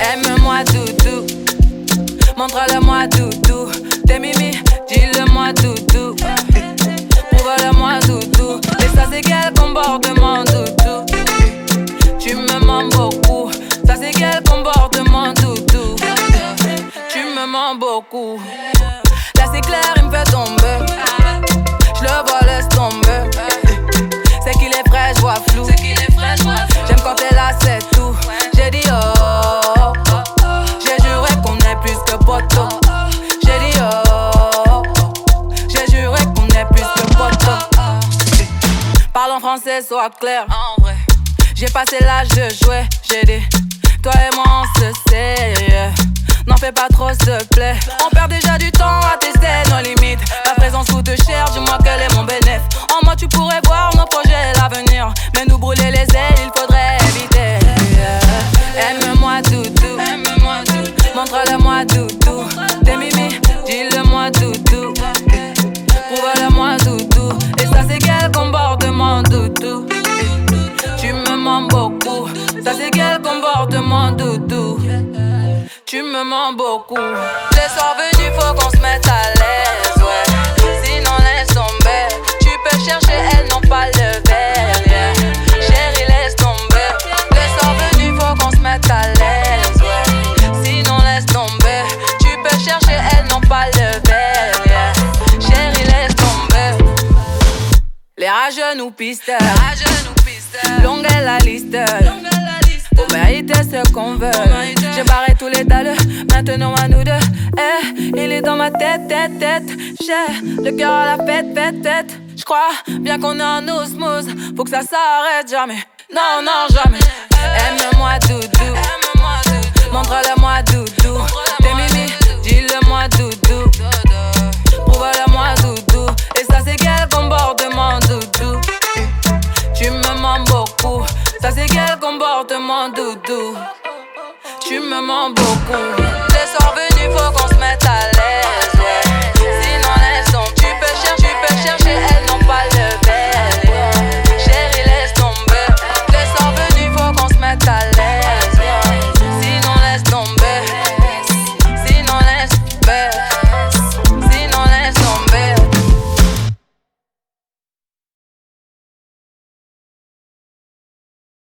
Aime-moi doudou, montre-le-moi doudou. T'es mimi, dis-le-moi doudou. Prouve-le-moi doudou. Et ça c'est quel comportement doudou? Tu me mens beaucoup, ça c'est quel comportement doudou? Tu me mens beaucoup. Là c'est clair, il me fait tomber. Français, sois clair. En vrai, j'ai passé l'âge de jouer. J'ai dit, toi et moi on se sait. N'en fais pas trop, s'il te plaît. On perd déjà mens beaucoup. Ça, c'est quel comportement, doudou? Tu me mens beaucoup. Les soirs venus, faut qu'on se mette à l'aise, ouais. Sinon, laisse tomber. Tu peux chercher, elles n'ont pas le verre. Chérie, laisse tomber. Les soirs venus, faut qu'on se mette à l'aise, ouais. Sinon, laisse tomber. Tu peux chercher, elles n'ont pas le verre. Chérie, laisse tomber. Les rageux nous pistolent. Longue est la liste. Pour mériter ce qu'on veut. J'ai barré tous les dalles, maintenant à nous deux. Eh, il est dans ma tête, tête, tête. J'ai le cœur à la fête, fête, tête. J'crois bien qu'on est en osmose. Faut que ça s'arrête jamais. Non, non, jamais. Aime-moi, doudou. Ça, c'est quel comportement, doudou. Tu me mens beaucoup. Les soirs venus, faut qu'on se mette à l'aise.